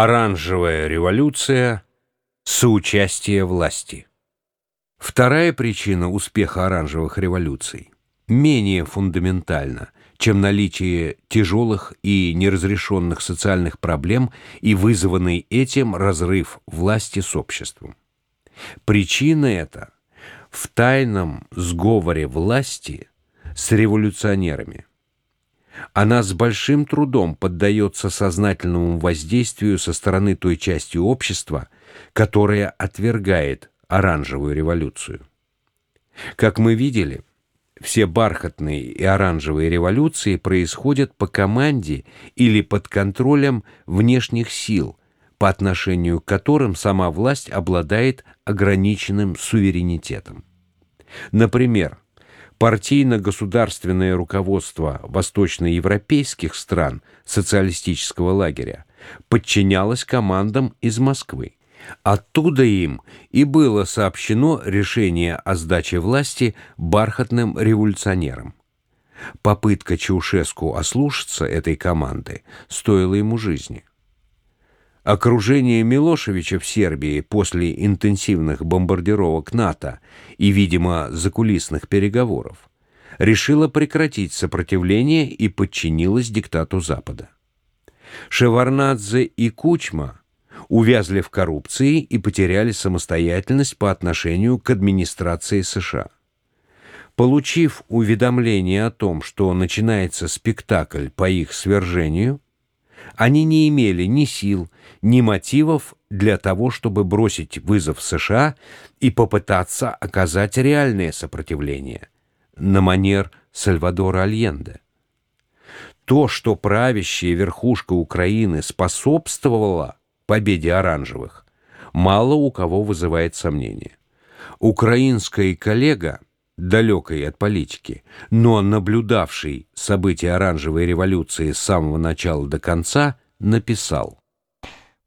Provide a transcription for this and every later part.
Оранжевая революция. Соучастие власти. Вторая причина успеха оранжевых революций менее фундаментальна, чем наличие тяжелых и неразрешенных социальных проблем и вызванный этим разрыв власти с обществом. Причина эта в тайном сговоре власти с революционерами. Она с большим трудом поддается сознательному воздействию со стороны той части общества, которая отвергает оранжевую революцию. Как мы видели, все бархатные и оранжевые революции происходят по команде или под контролем внешних сил, по отношению к которым сама власть обладает ограниченным суверенитетом. Например, партийно-государственное руководство восточноевропейских стран социалистического лагеря подчинялось командам из Москвы. Оттуда им и было сообщено решение о сдаче власти бархатным революционерам. Попытка Чаушеску ослушаться этой команды стоила ему жизни. Окружение Милошевича в Сербии после интенсивных бомбардировок НАТО и, видимо, закулисных переговоров решило прекратить сопротивление и подчинилось диктату Запада. Шеварнадзе и Кучма увязли в коррупции и потеряли самостоятельность по отношению к администрации США. Получив уведомление о том, что начинается спектакль по их свержению, они не имели ни сил, ни мотивов для того, чтобы бросить вызов США и попытаться оказать реальное сопротивление на манер Сальвадора Альенде. То, что правящая верхушка Украины способствовала победе оранжевых, мало у кого вызывает сомнения. Украинская коллега – далекой от политики, но наблюдавший события оранжевой революции с самого начала до конца, написал.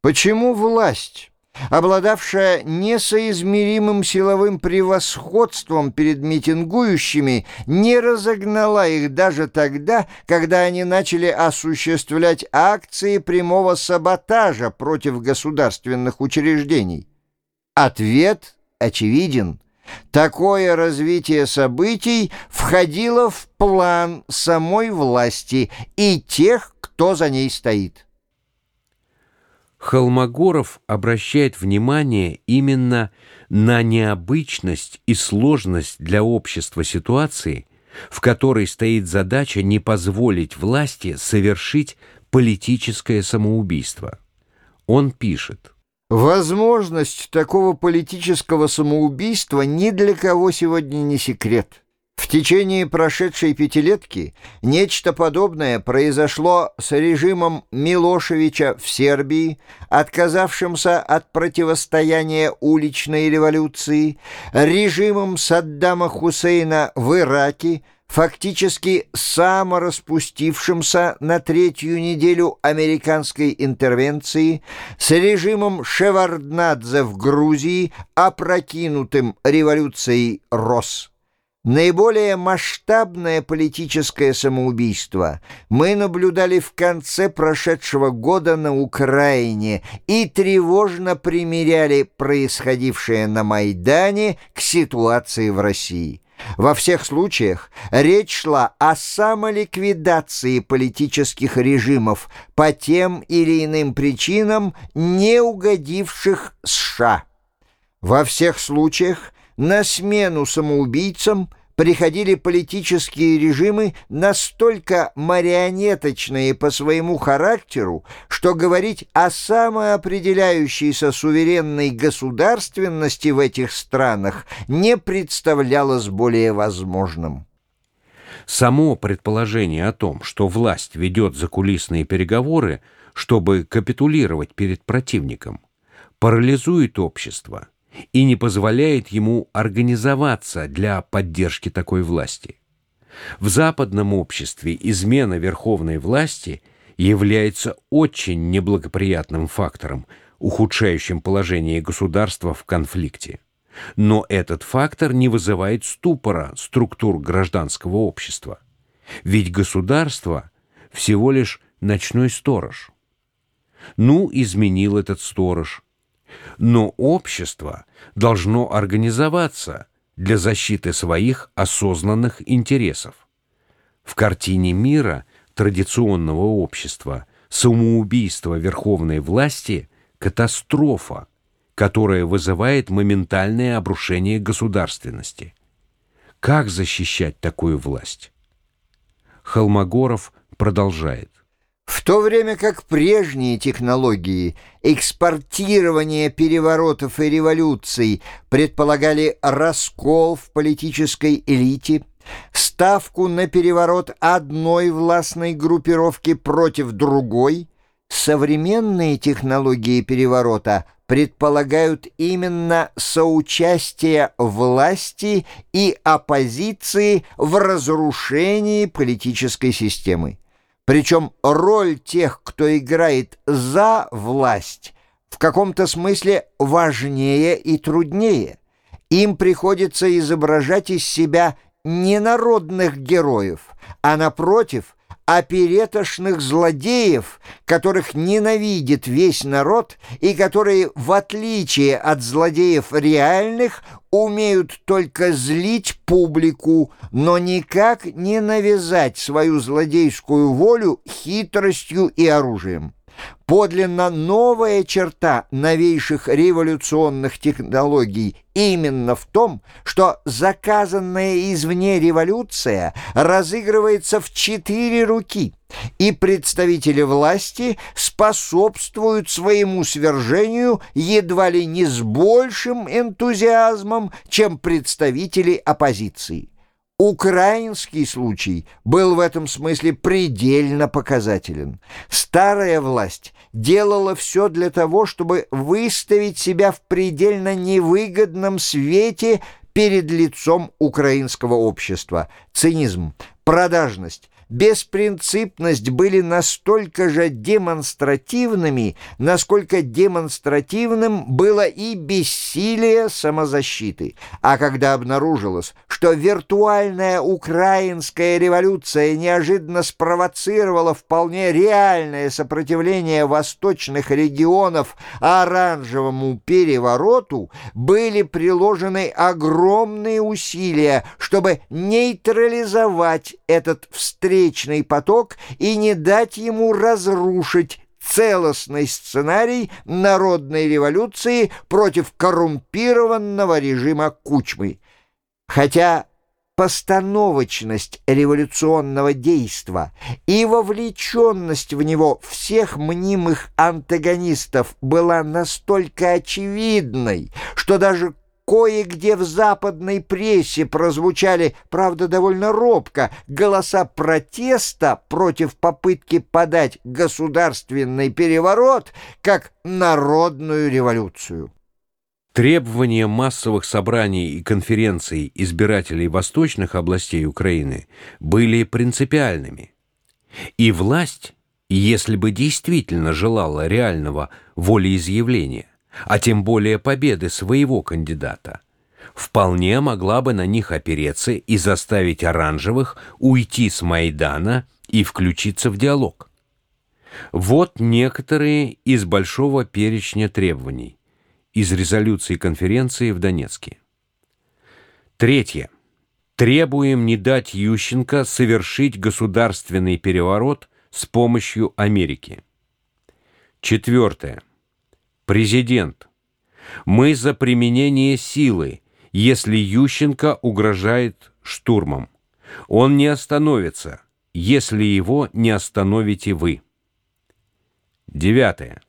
Почему власть, обладавшая несоизмеримым силовым превосходством перед митингующими, не разогнала их даже тогда, когда они начали осуществлять акции прямого саботажа против государственных учреждений? Ответ очевиден – Такое развитие событий входило в план самой власти и тех, кто за ней стоит. Холмогоров обращает внимание именно на необычность и сложность для общества ситуации, в которой стоит задача не позволить власти совершить политическое самоубийство. Он пишет. Возможность такого политического самоубийства ни для кого сегодня не секрет. В течение прошедшей пятилетки нечто подобное произошло с режимом Милошевича в Сербии, отказавшимся от противостояния уличной революции, режимом Саддама Хусейна в Ираке, фактически самораспустившимся на третью неделю американской интервенции, с режимом Шеварднадзе в Грузии, опрокинутым революцией РОС. Наиболее масштабное политическое самоубийство мы наблюдали в конце прошедшего года на Украине и тревожно примеряли происходившее на Майдане к ситуации в России. Во всех случаях речь шла о самоликвидации политических режимов по тем или иным причинам, не угодивших США. Во всех случаях на смену самоубийцам – приходили политические режимы настолько марионеточные по своему характеру, что говорить о самоопределяющейся суверенной государственности в этих странах не представлялось более возможным. Само предположение о том, что власть ведет закулисные переговоры, чтобы капитулировать перед противником, парализует общество – и не позволяет ему организоваться для поддержки такой власти. В западном обществе измена верховной власти является очень неблагоприятным фактором, ухудшающим положение государства в конфликте. Но этот фактор не вызывает ступора структур гражданского общества. Ведь государство всего лишь ночной сторож. Ну, изменил этот сторож. Но общество должно организоваться для защиты своих осознанных интересов. В картине мира традиционного общества самоубийство верховной власти – катастрофа, которая вызывает моментальное обрушение государственности. Как защищать такую власть? Холмогоров продолжает. В то время как прежние технологии экспортирования переворотов и революций предполагали раскол в политической элите, ставку на переворот одной властной группировки против другой, современные технологии переворота предполагают именно соучастие власти и оппозиции в разрушении политической системы. Причем роль тех, кто играет за власть, в каком-то смысле важнее и труднее. Им приходится изображать из себя не народных героев, а, напротив, оперетошных злодеев, которых ненавидит весь народ и которые, в отличие от злодеев реальных, умеют только злить публику, но никак не навязать свою злодейскую волю хитростью и оружием. Подлинно новая черта новейших революционных технологий именно в том, что заказанная извне революция разыгрывается в четыре руки, и представители власти способствуют своему свержению едва ли не с большим энтузиазмом, чем представители оппозиции. Украинский случай был в этом смысле предельно показателен. Старая власть делала все для того, чтобы выставить себя в предельно невыгодном свете перед лицом украинского общества. Цинизм, продажность, беспринципность были настолько же демонстративными, насколько демонстративным было и бессилие самозащиты. А когда обнаружилось, что виртуальная украинская революция неожиданно спровоцировала вполне реальное сопротивление восточных регионов оранжевому перевороту, были приложены огромные усилия, чтобы нейтрализовать этот встречный встречный поток и не дать ему разрушить целостный сценарий народной революции против коррумпированного режима Кучмы. Хотя постановочность революционного действа и вовлеченность в него всех мнимых антагонистов была настолько очевидной, что даже Кое-где в западной прессе прозвучали, правда, довольно робко, голоса протеста против попытки подать государственный переворот как народную революцию. Требования массовых собраний и конференций избирателей восточных областей Украины были принципиальными. И власть, если бы действительно желала реального волеизъявления, а тем более победы своего кандидата, вполне могла бы на них опереться и заставить оранжевых уйти с Майдана и включиться в диалог. Вот некоторые из большого перечня требований из резолюции конференции в Донецке. Третье. Требуем не дать Ющенко совершить государственный переворот с помощью Америки. Четвертое. Президент, мы за применение силы, если Ющенко угрожает штурмом. Он не остановится, если его не остановите вы. Девятое.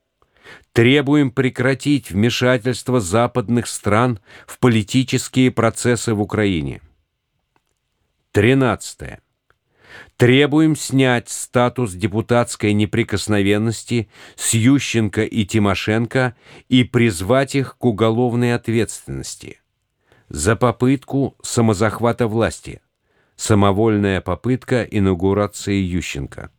Требуем прекратить вмешательство западных стран в политические процессы в Украине. Тринадцатое. Требуем снять статус депутатской неприкосновенности с Ющенко и Тимошенко и призвать их к уголовной ответственности за попытку самозахвата власти, самовольная попытка инаугурации Ющенко,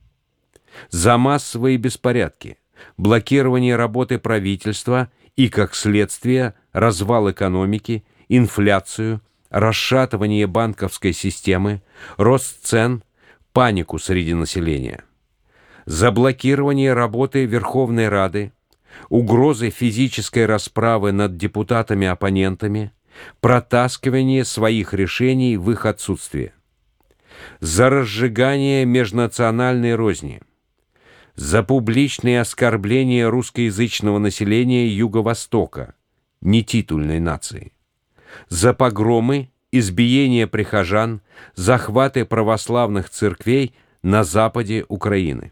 за массовые беспорядки, блокирование работы правительства и, как следствие, развал экономики, инфляцию, расшатывание банковской системы, рост цен – панику среди населения. за блокирование работы Верховной Рады, угрозы физической расправы над депутатами-оппонентами, протаскивание своих решений в их отсутствие, за разжигание межнациональной розни, за публичные оскорбления русскоязычного населения Юго-Востока, нетитульной нации, за погромы, избиение прихожан, захваты православных церквей на западе Украины.